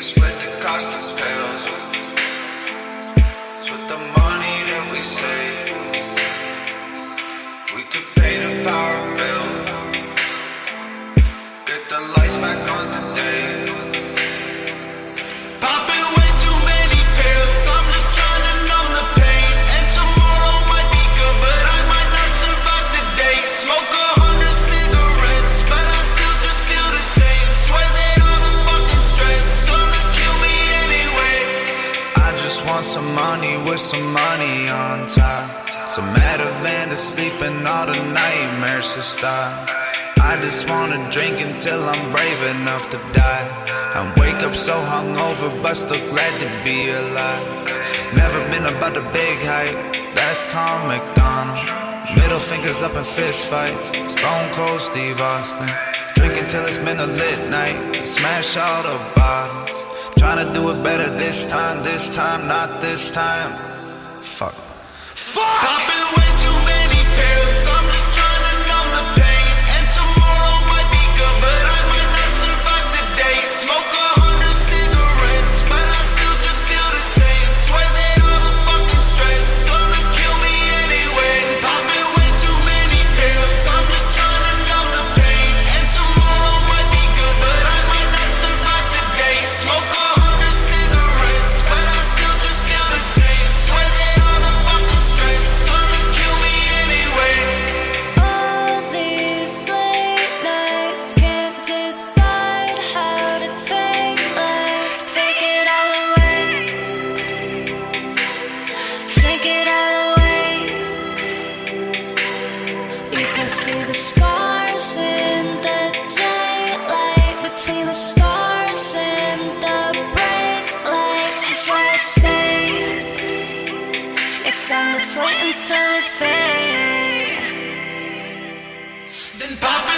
split the cost of pills. With the money that we save. Want some money with some money on top. Some Ativan to sleep and all the nightmares to stop. I just wanna drink until I'm brave enough to die. And wake up so hungover, but still glad to be alive. Never been about the big hype, that's Tom MacDonald. Middle fingers up in fist fights, Stone Cold Steve Austin. Drinking till it's been a lit night, smash all the bottles. Trying to do it better this time, this time, not this time. Fuck. Fuck! Until Sometimes, hey. Been popping.